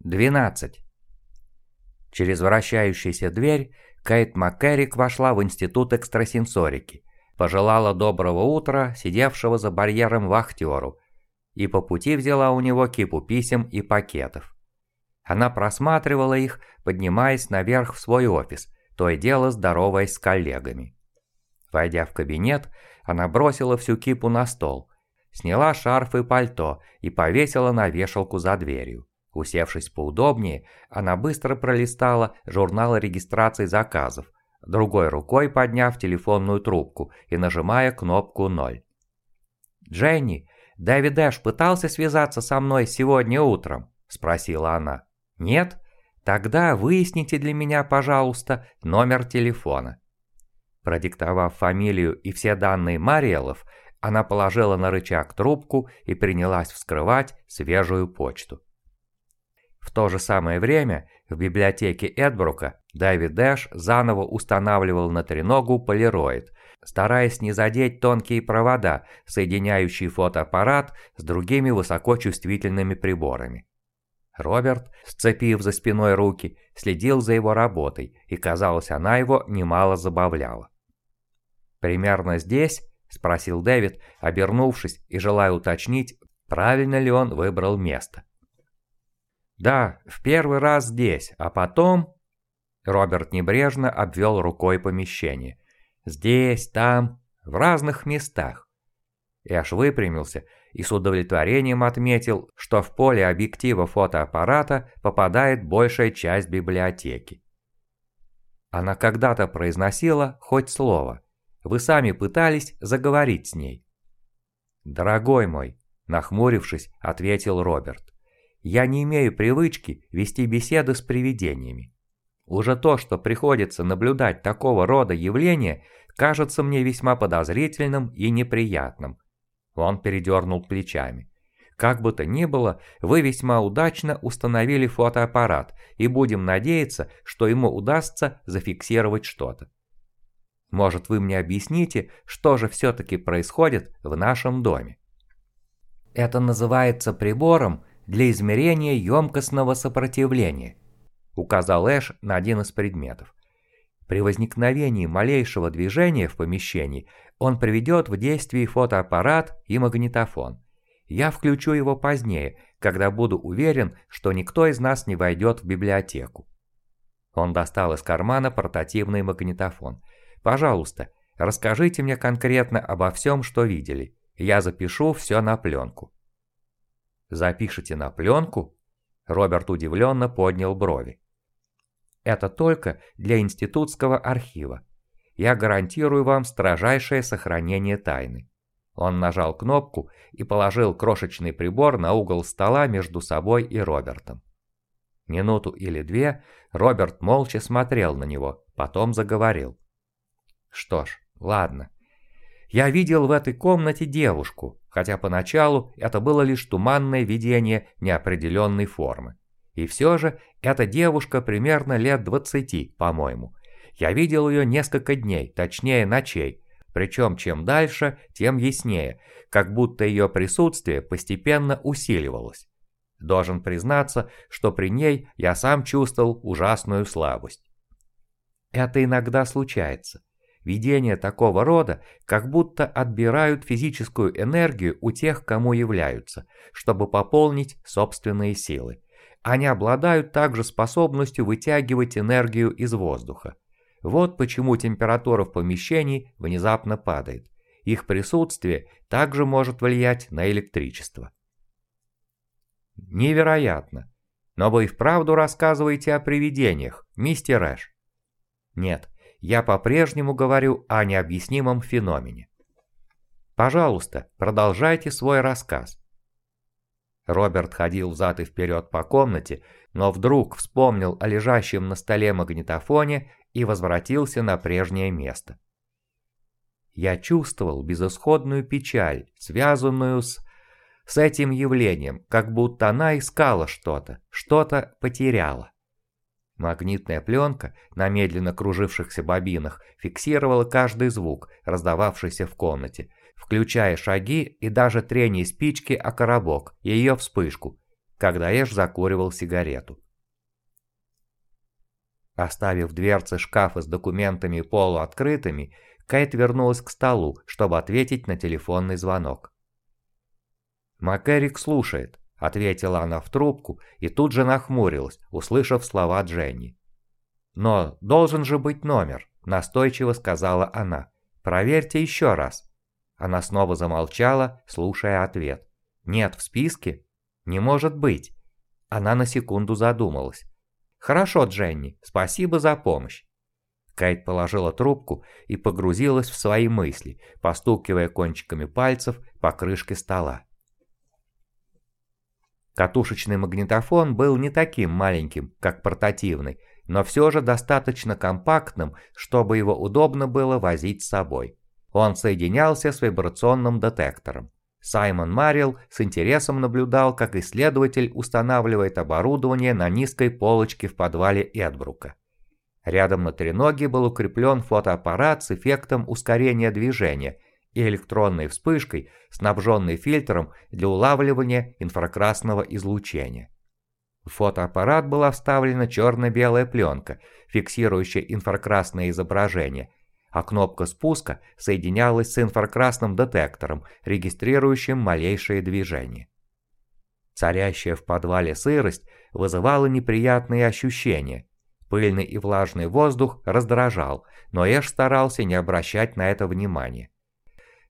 12. Через вращающуюся дверь Кейт МакКеррик вошла в Институт экстрасенсорики, пожелала доброго утра сидевшего за барьером вахтеру и по пути взяла у него кипу писем и пакетов. Она просматривала их, поднимаясь наверх в свой офис, то и дело здороваясь с коллегами. Войдя в кабинет, она бросила всю кипу на стол, сняла шарф и пальто и повесила на вешалку за дверью. Усевшись поудобнее, она быстро пролистала журнал регистрации заказов, другой рукой подняв телефонную трубку и нажимая кнопку 0. «Дженни, Дэвид Эш пытался связаться со мной сегодня утром?» – спросила она. «Нет? Тогда выясните для меня, пожалуйста, номер телефона». Продиктовав фамилию и все данные Мариэлов, она положила на рычаг трубку и принялась вскрывать свежую почту. В то же самое время в библиотеке Эдбрука Дэвид Дэш заново устанавливал на треногу полироид, стараясь не задеть тонкие провода, соединяющие фотоаппарат с другими высокочувствительными приборами. Роберт, сцепив за спиной руки, следил за его работой, и, казалось, она его немало забавляла. «Примерно здесь?» – спросил Дэвид, обернувшись и желая уточнить, правильно ли он выбрал место. «Да, в первый раз здесь, а потом...» Роберт небрежно обвел рукой помещение. «Здесь, там, в разных местах». Эш выпрямился и с удовлетворением отметил, что в поле объектива фотоаппарата попадает большая часть библиотеки. Она когда-то произносила хоть слово. Вы сами пытались заговорить с ней. «Дорогой мой», нахмурившись, ответил Роберт. Я не имею привычки вести беседы с привидениями. Уже то, что приходится наблюдать такого рода явления, кажется мне весьма подозрительным и неприятным. Он передернул плечами. Как бы то ни было, вы весьма удачно установили фотоаппарат, и будем надеяться, что ему удастся зафиксировать что-то. Может, вы мне объясните, что же все-таки происходит в нашем доме? Это называется прибором, для измерения емкостного сопротивления, указал Эш на один из предметов. При возникновении малейшего движения в помещении он приведет в действие фотоаппарат и магнитофон. Я включу его позднее, когда буду уверен, что никто из нас не войдет в библиотеку. Он достал из кармана портативный магнитофон. «Пожалуйста, расскажите мне конкретно обо всем, что видели. Я запишу все на пленку». Запишите на пленку? Роберт удивленно поднял брови. Это только для институтского архива. Я гарантирую вам строжайшее сохранение тайны. Он нажал кнопку и положил крошечный прибор на угол стола между собой и Робертом. Минуту или две Роберт молча смотрел на него, потом заговорил. «Что ж, ладно. Я видел в этой комнате девушку, хотя поначалу это было лишь туманное видение неопределенной формы. И все же эта девушка примерно лет 20, по-моему. Я видел ее несколько дней, точнее ночей, причем чем дальше, тем яснее, как будто ее присутствие постепенно усиливалось. Должен признаться, что при ней я сам чувствовал ужасную слабость. Это иногда случается. Видения такого рода как будто отбирают физическую энергию у тех, кому являются, чтобы пополнить собственные силы. Они обладают также способностью вытягивать энергию из воздуха. Вот почему температура в помещении внезапно падает. Их присутствие также может влиять на электричество. Невероятно. Но вы и вправду рассказываете о привидениях, мистер Эш? Нет, я по-прежнему говорю о необъяснимом феномене. Пожалуйста, продолжайте свой рассказ. Роберт ходил взад и вперед по комнате, но вдруг вспомнил о лежащем на столе магнитофоне и возвратился на прежнее место. Я чувствовал безысходную печаль, связанную с... с этим явлением, как будто она искала что-то, что-то потеряла. Магнитная пленка на медленно кружившихся бобинах фиксировала каждый звук, раздававшийся в комнате, включая шаги и даже трение спички о коробок и ее вспышку. когда Эш закуривал сигарету. Оставив дверцы шкафа с документами полуоткрытыми, Кейт вернулась к столу, чтобы ответить на телефонный звонок. «Макэрик слушает», — ответила она в трубку и тут же нахмурилась, услышав слова Дженни. «Но должен же быть номер», — настойчиво сказала она. «Проверьте еще раз». Она снова замолчала, слушая ответ. «Нет в списке? Не может быть». Она на секунду задумалась. «Хорошо, Дженни, спасибо за помощь». Кайт положила трубку и погрузилась в свои мысли, постукивая кончиками пальцев по крышке стола. Катушечный магнитофон был не таким маленьким, как портативный, но все же достаточно компактным, чтобы его удобно было возить с собой. Он соединялся с вибрационным детектором. Саймон Марил с интересом наблюдал, как исследователь устанавливает оборудование на низкой полочке в подвале Эдбрука. Рядом на треноге был укреплен фотоаппарат с эффектом ускорения движения и электронной вспышкой, снабженной фильтром для улавливания инфракрасного излучения. В фотоаппарат была вставлена черно-белая пленка, фиксирующая инфракрасное изображение – а кнопка спуска соединялась с инфракрасным детектором, регистрирующим малейшие движения. Царящая в подвале сырость вызывала неприятные ощущения. Пыльный и влажный воздух раздражал, но Эш старался не обращать на это внимания.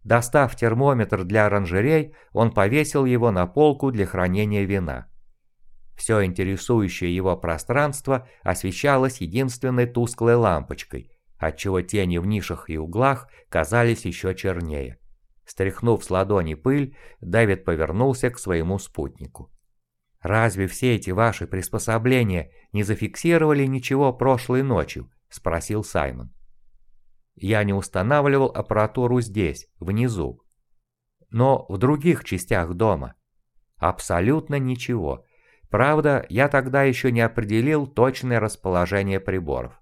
Достав термометр для оранжерей, он повесил его на полку для хранения вина. Все интересующее его пространство освещалось единственной тусклой лампочкой, отчего тени в нишах и углах казались еще чернее. Стряхнув с ладони пыль, Дэвид повернулся к своему спутнику. «Разве все эти ваши приспособления не зафиксировали ничего прошлой ночью?» – спросил Саймон. «Я не устанавливал аппаратуру здесь, внизу. Но в других частях дома. Абсолютно ничего. Правда, я тогда еще не определил точное расположение приборов.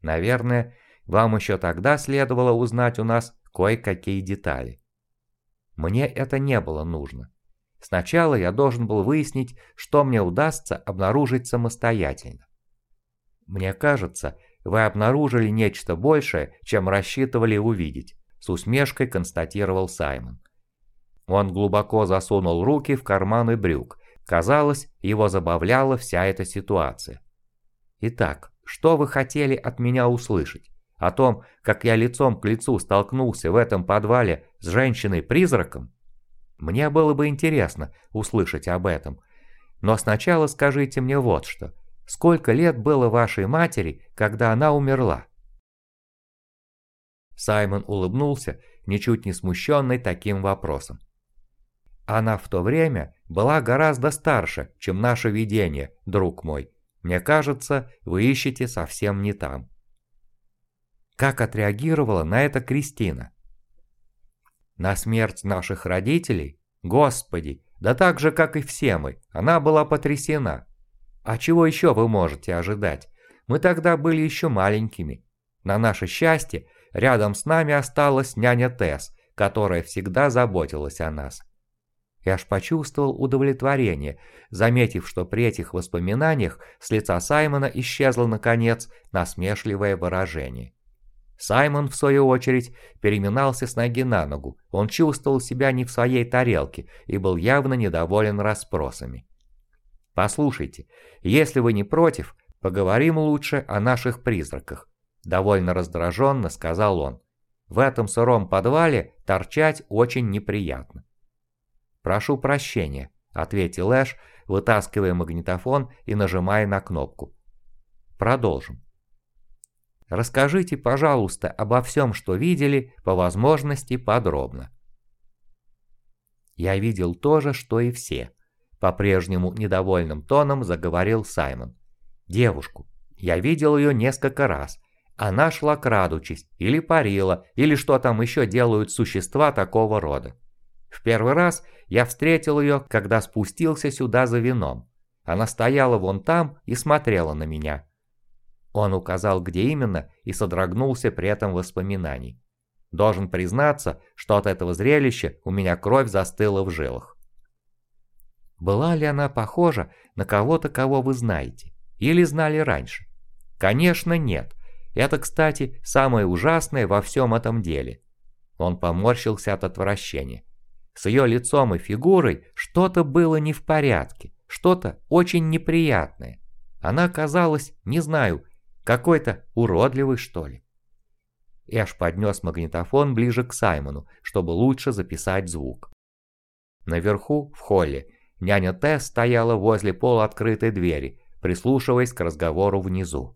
Наверное, вам еще тогда следовало узнать у нас кое-какие детали. Мне это не было нужно. Сначала я должен был выяснить, что мне удастся обнаружить самостоятельно. Мне кажется, вы обнаружили нечто большее, чем рассчитывали увидеть, с усмешкой констатировал Саймон. Он глубоко засунул руки в карманы брюк. Казалось, его забавляла вся эта ситуация. Итак, что вы хотели от меня услышать? О том, как я лицом к лицу столкнулся в этом подвале с женщиной-призраком? Мне было бы интересно услышать об этом. Но сначала скажите мне вот что. Сколько лет было вашей матери, когда она умерла? Саймон улыбнулся, ничуть не смущенный таким вопросом. Она в то время была гораздо старше, чем наше видение, друг мой. Мне кажется, вы ищете совсем не там. Как отреагировала на это Кристина? На смерть наших родителей? Господи, да так же, как и все мы, она была потрясена. А чего еще вы можете ожидать? Мы тогда были еще маленькими. На наше счастье, рядом с нами осталась няня Тесс, которая всегда заботилась о нас. Я аж почувствовал удовлетворение, заметив, что при этих воспоминаниях с лица Саймона исчезло, наконец, насмешливое выражение. Саймон, в свою очередь, переминался с ноги на ногу. Он чувствовал себя не в своей тарелке и был явно недоволен расспросами. «Послушайте, если вы не против, поговорим лучше о наших призраках», — довольно раздраженно сказал он. «В этом сыром подвале торчать очень неприятно». «Прошу прощения», — ответил Эш, вытаскивая магнитофон и нажимая на кнопку. Продолжим. Расскажите, пожалуйста, обо всем, что видели, по возможности подробно. Я видел то же, что и все. По-прежнему недовольным тоном заговорил Саймон. Девушку. Я видел ее несколько раз. Она шла крадучись, или парила, или что там еще делают существа такого рода. В первый раз я встретил ее, когда спустился сюда за вином. Она стояла вон там и смотрела на меня. Он указал, где именно, и содрогнулся при этом воспоминаний. Должен признаться, что от этого зрелища у меня кровь застыла в жилах. Была ли она похожа на кого-то, кого вы знаете? Или знали раньше? Конечно, нет. Это, кстати, самое ужасное во всем этом деле. Он поморщился от отвращения. С ее лицом и фигурой что-то было не в порядке, что-то очень неприятное. Она казалась, не знаю, какой-то уродливой, что ли. Эш поднес магнитофон ближе к Саймону, чтобы лучше записать звук. Наверху, в холле, няня Тесс стояла возле полуоткрытой двери, прислушиваясь к разговору внизу.